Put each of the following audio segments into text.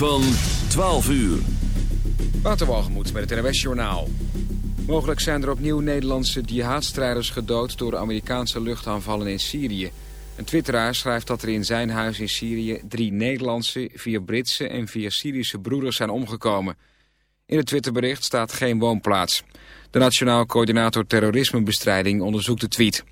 van 12 uur. Waterwalgemoed met het NWS Journaal. Mogelijk zijn er opnieuw Nederlandse jihadstrijders gedood... door Amerikaanse luchtaanvallen in Syrië. Een twitteraar schrijft dat er in zijn huis in Syrië... drie Nederlandse, vier Britse en vier Syrische broeders zijn omgekomen. In het Twitterbericht staat geen woonplaats. De Nationaal Coördinator Terrorismebestrijding onderzoekt de tweet...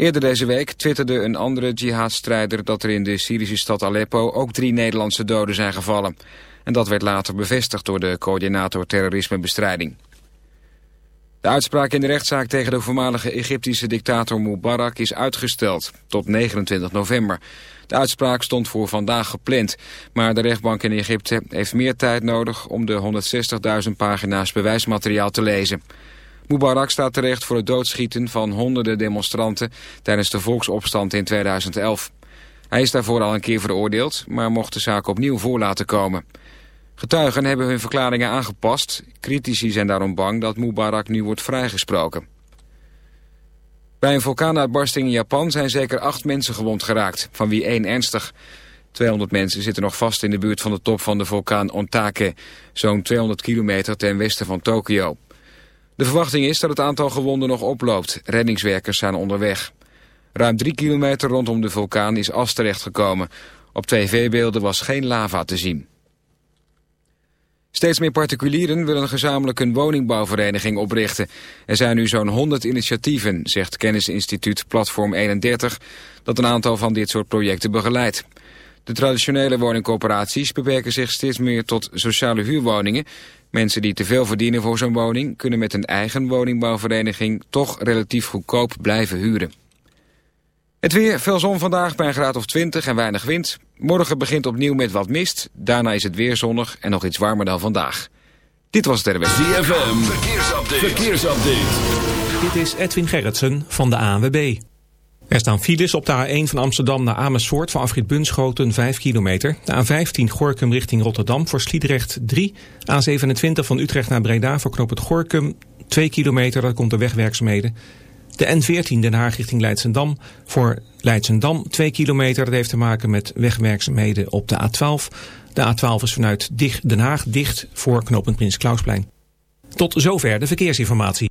Eerder deze week twitterde een andere jihadstrijder dat er in de Syrische stad Aleppo ook drie Nederlandse doden zijn gevallen. En dat werd later bevestigd door de coördinator terrorismebestrijding. De uitspraak in de rechtszaak tegen de voormalige Egyptische dictator Mubarak is uitgesteld tot 29 november. De uitspraak stond voor vandaag gepland, maar de rechtbank in Egypte heeft meer tijd nodig om de 160.000 pagina's bewijsmateriaal te lezen. Mubarak staat terecht voor het doodschieten van honderden demonstranten tijdens de volksopstand in 2011. Hij is daarvoor al een keer veroordeeld, maar mocht de zaak opnieuw voor laten komen. Getuigen hebben hun verklaringen aangepast. Critici zijn daarom bang dat Mubarak nu wordt vrijgesproken. Bij een vulkaanuitbarsting in Japan zijn zeker acht mensen gewond geraakt, van wie één ernstig. 200 mensen zitten nog vast in de buurt van de top van de vulkaan Ontake, zo'n 200 kilometer ten westen van Tokio. De verwachting is dat het aantal gewonden nog oploopt. Reddingswerkers zijn onderweg. Ruim drie kilometer rondom de vulkaan is as terechtgekomen. Op tv-beelden was geen lava te zien. Steeds meer particulieren willen gezamenlijk een woningbouwvereniging oprichten. Er zijn nu zo'n 100 initiatieven, zegt kennisinstituut Platform 31... dat een aantal van dit soort projecten begeleidt. De traditionele woningcoöperaties beperken zich steeds meer tot sociale huurwoningen... Mensen die te veel verdienen voor zo'n woning... kunnen met een eigen woningbouwvereniging toch relatief goedkoop blijven huren. Het weer, veel zon vandaag bij een graad of 20 en weinig wind. Morgen begint opnieuw met wat mist. Daarna is het weer zonnig en nog iets warmer dan vandaag. Dit was het RWS. ZFM, verkeersupdate. verkeersupdate. Dit is Edwin Gerritsen van de ANWB. Er staan files op de A1 van Amsterdam naar Amersfoort voor afrit Bunschoten 5 kilometer. De A15 Gorkum richting Rotterdam voor Sliedrecht 3. A27 van Utrecht naar Breda voor knoop het Gorkum 2 kilometer, dat komt de wegwerkzaamheden. De N14 Den Haag richting Leidsendam voor Leidsendam 2 kilometer. Dat heeft te maken met wegwerkzaamheden op de A12. De A12 is vanuit Den Haag dicht voor knooppunt Prins Klausplein. Tot zover de verkeersinformatie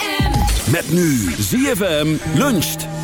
Met nu ZFM luncht.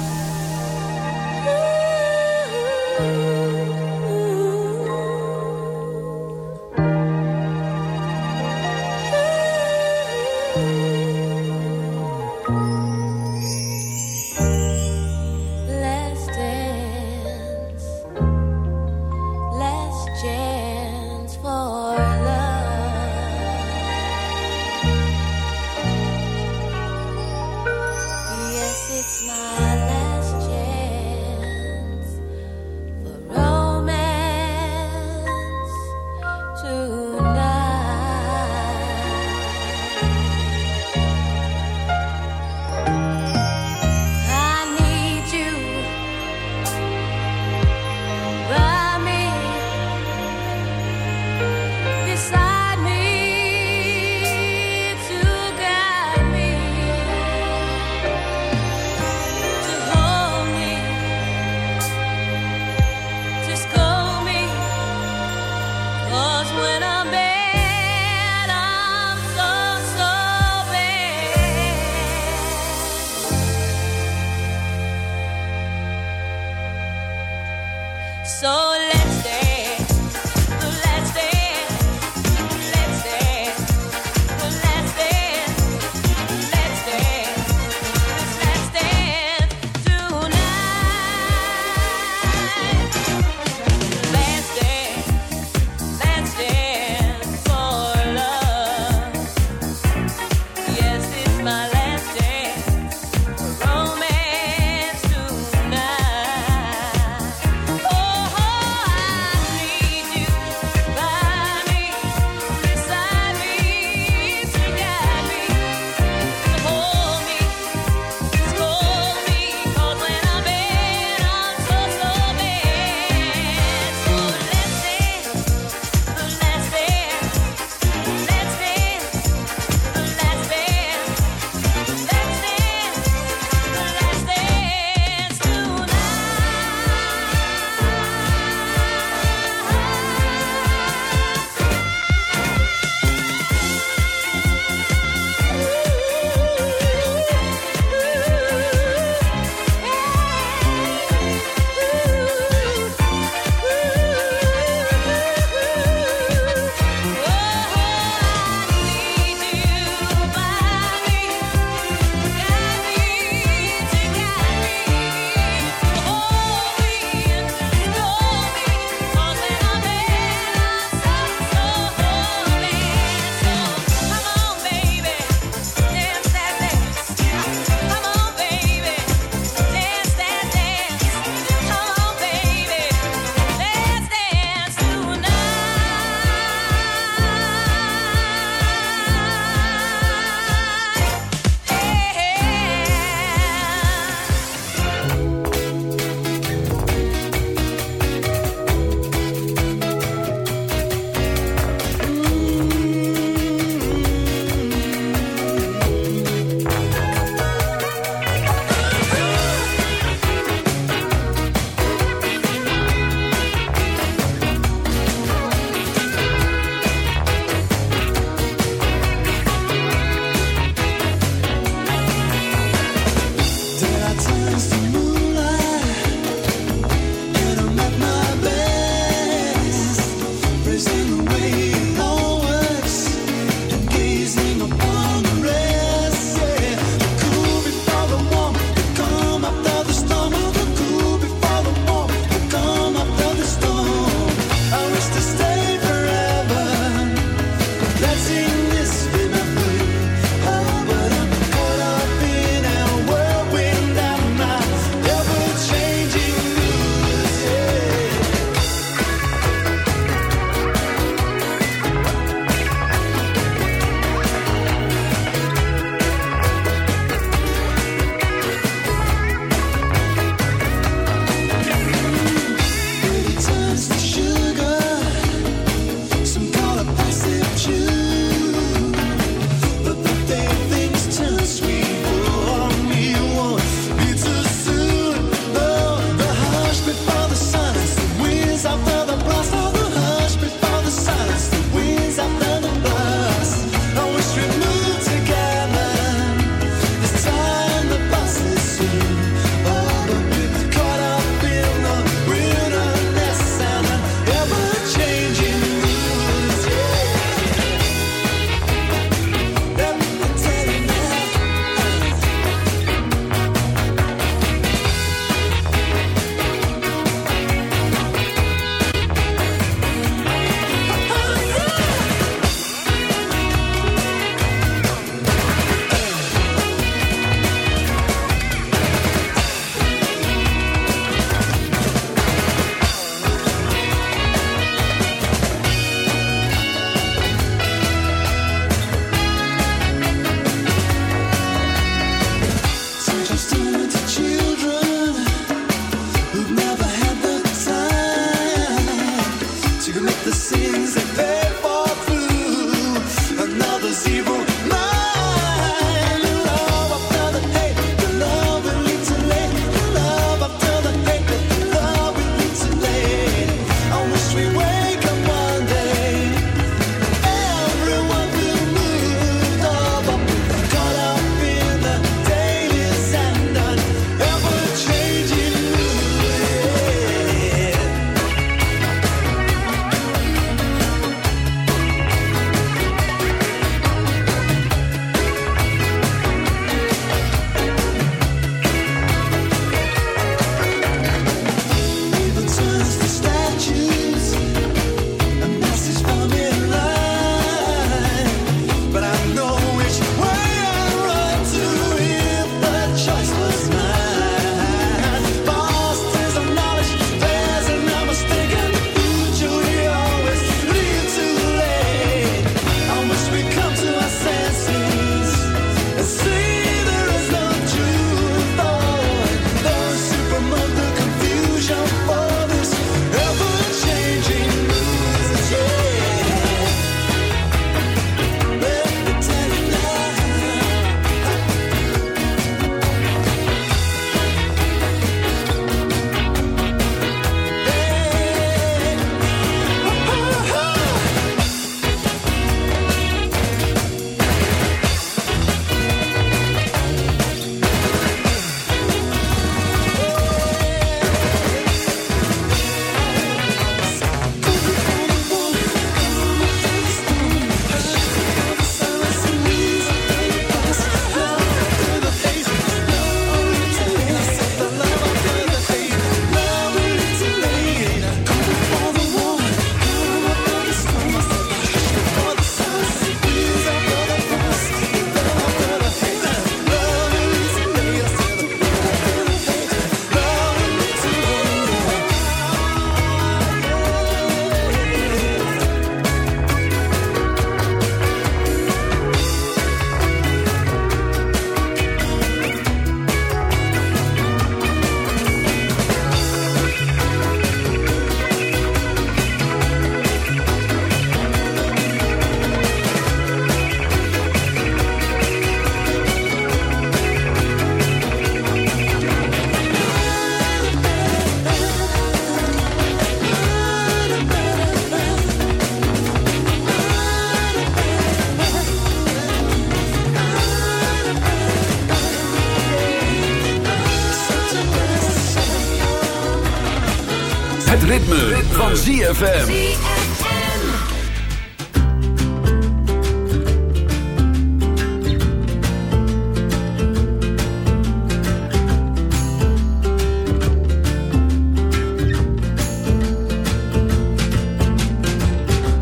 Het ritme, van ZFM.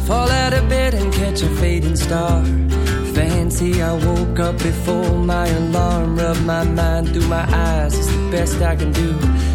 Fall out of bed and catch a fading star. Fancy, I woke up before my alarm. Rub my mind through my eyes, it's the best I can do.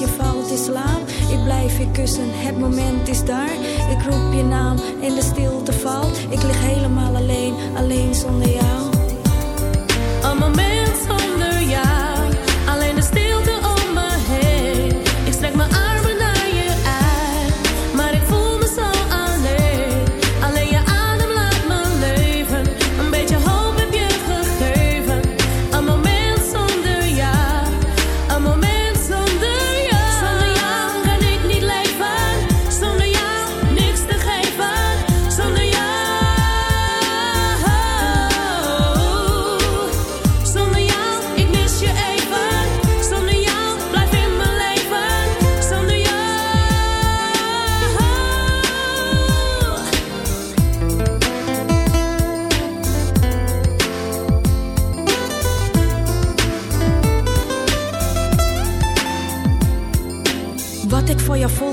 je valt is laam. Ik blijf je kussen, het moment is daar. Ik roep je naam en de stilte valt. Ik lig helemaal alleen, alleen zonder jou. Een moment zonder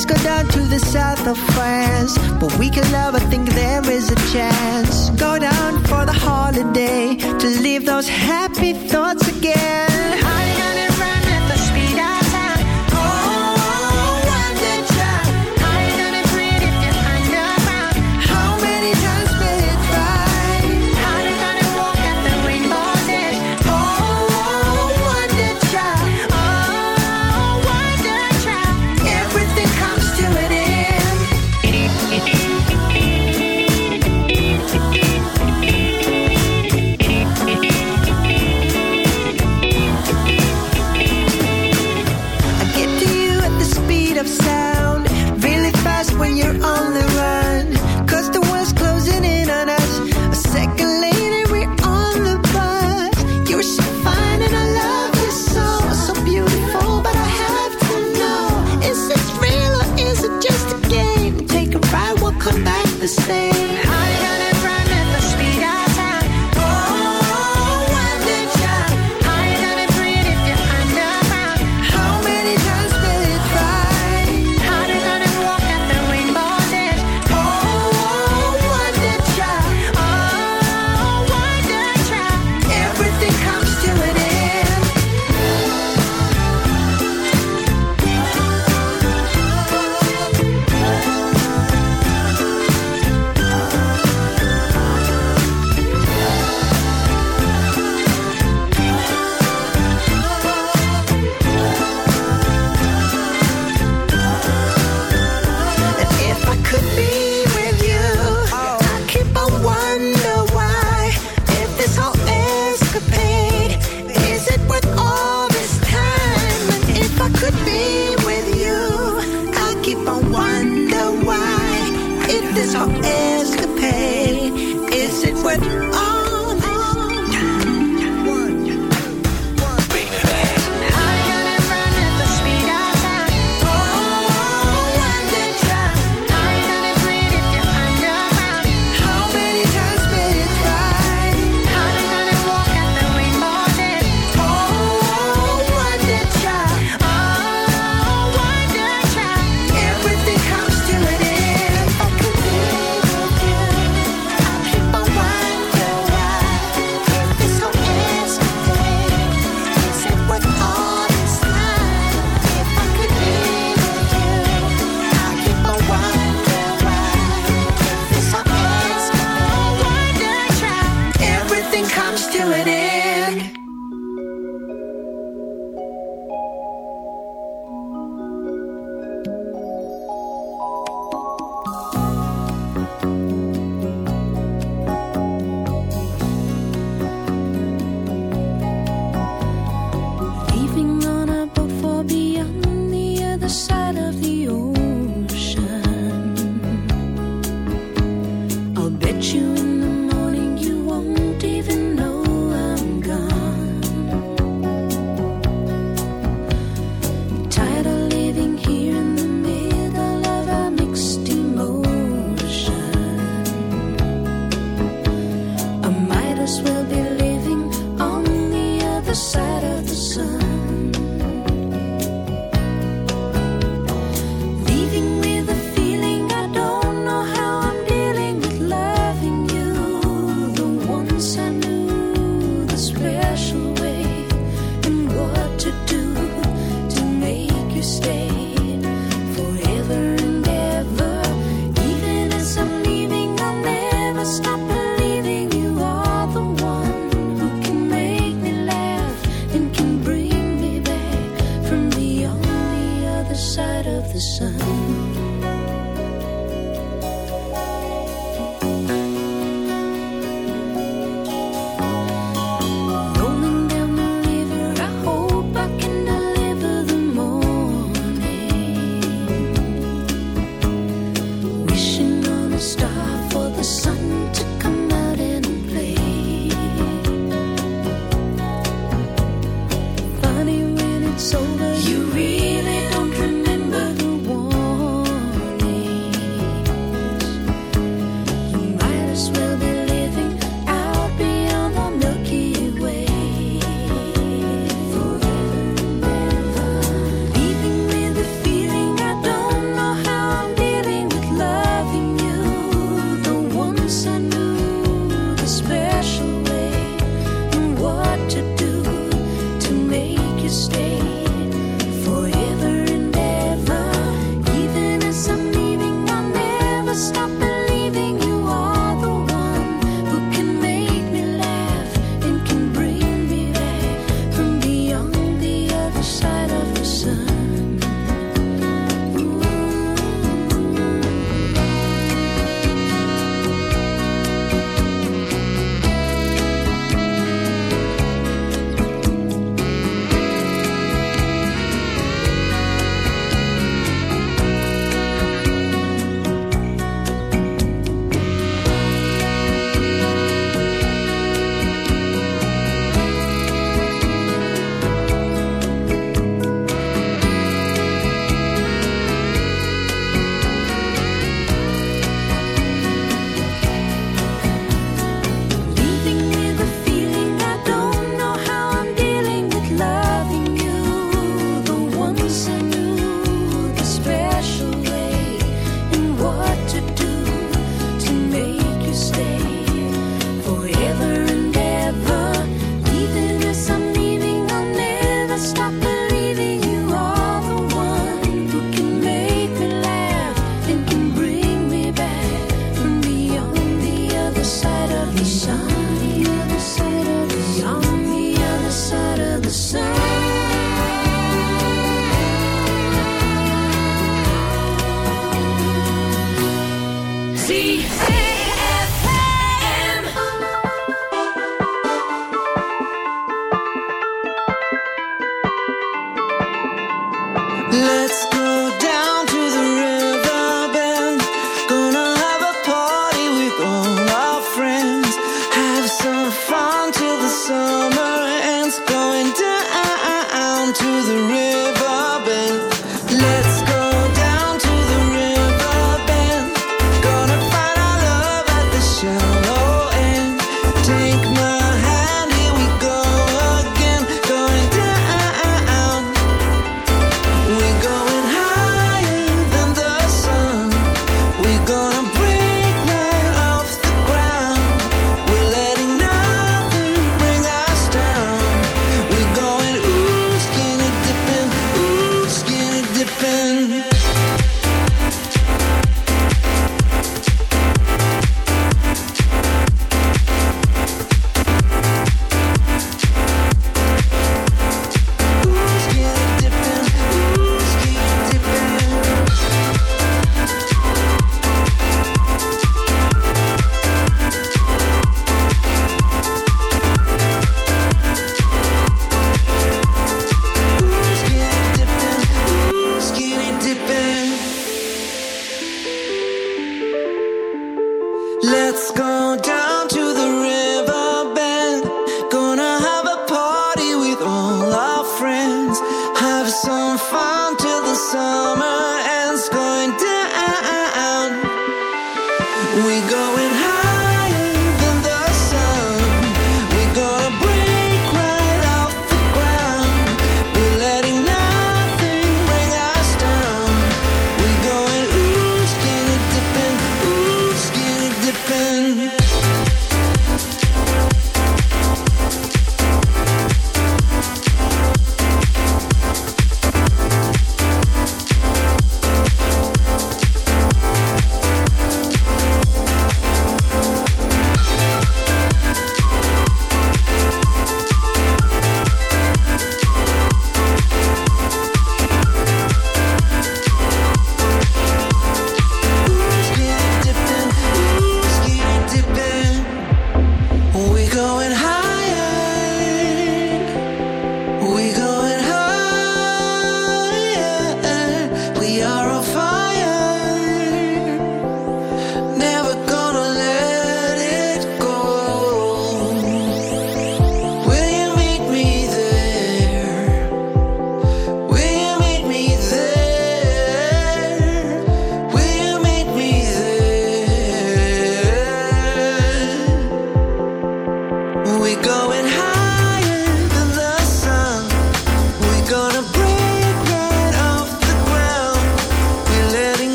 Let's go down to the south of France. But we can never think there is a chance. Go down for the holiday to leave those happy thoughts again. I got it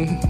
listening.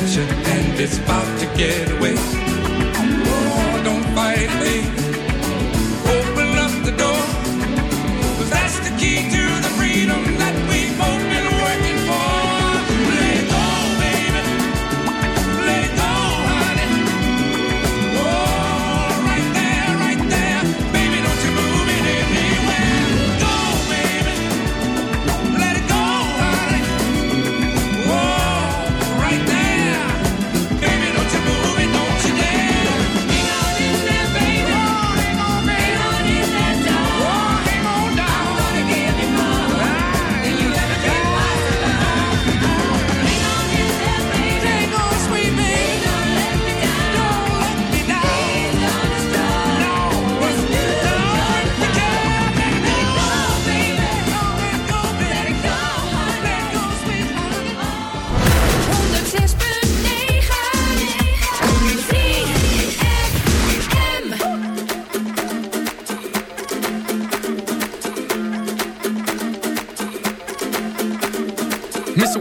and it's about to get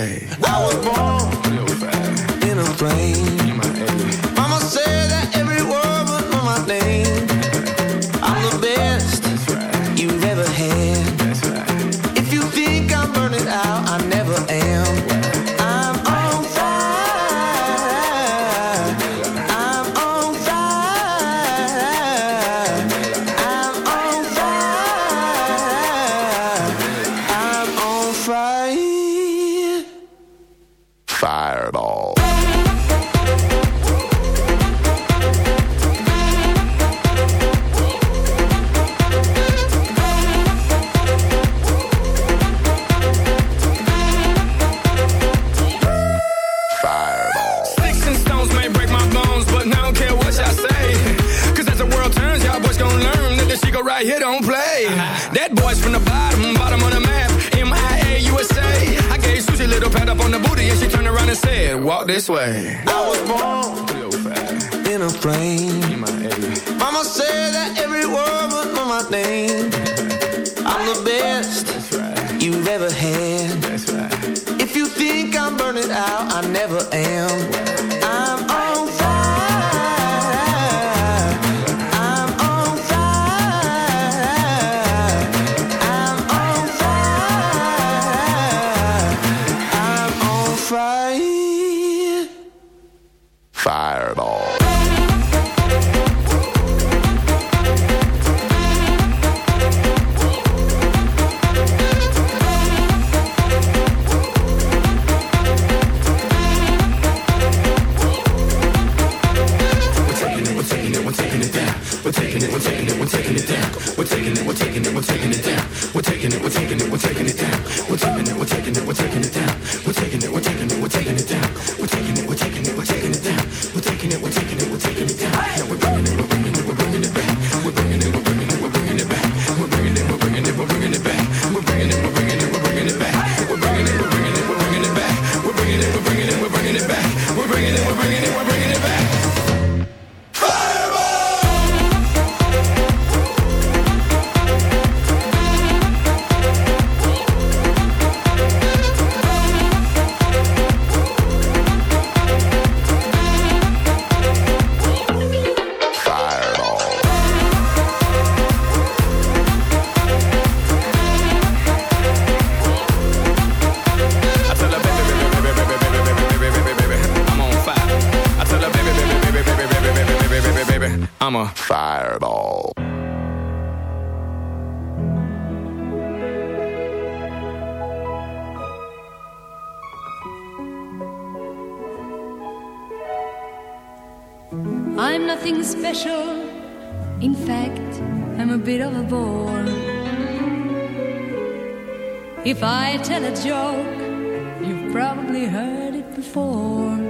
say I was born in a plane Then walk this way. I was born in a frame. Mama said that every word was my name. I'm the best right. you've ever had. Right. If you think I'm burning out, I never am. fireball. I'm nothing special. In fact, I'm a bit of a bore. If I tell a joke, you've probably heard it before.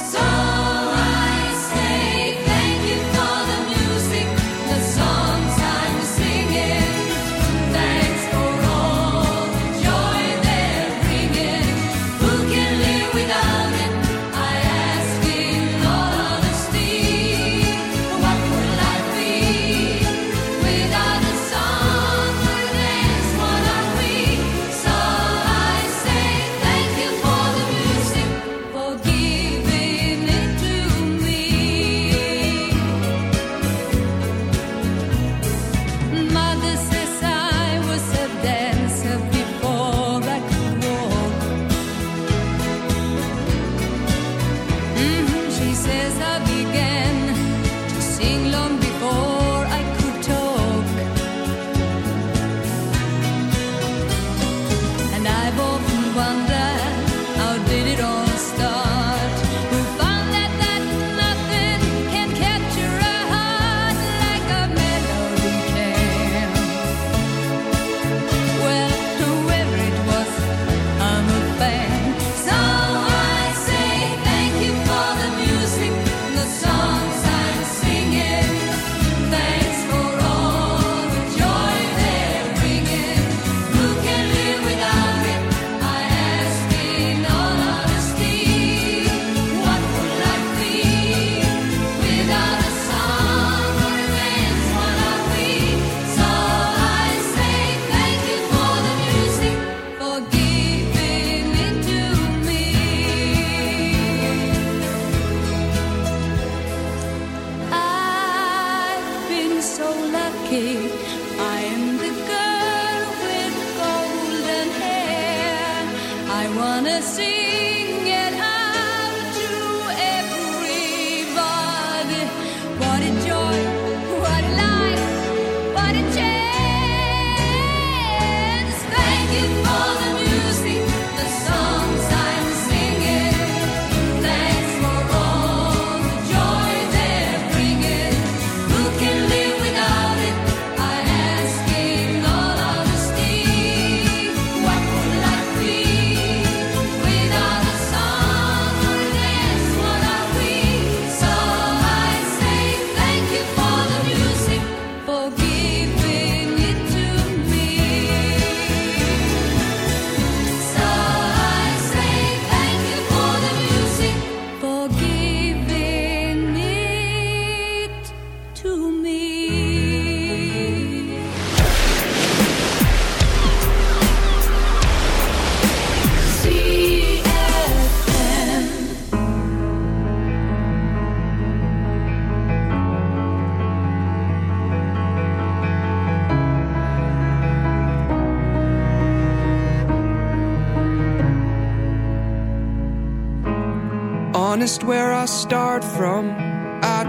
to me. Honest where I start from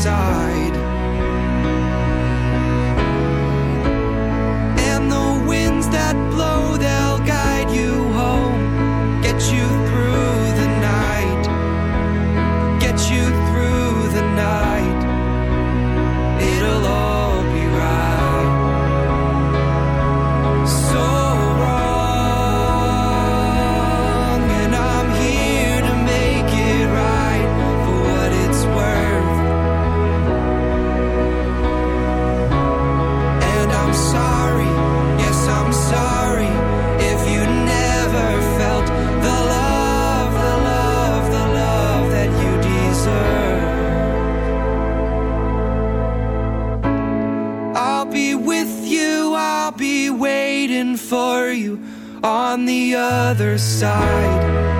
inside on the other side.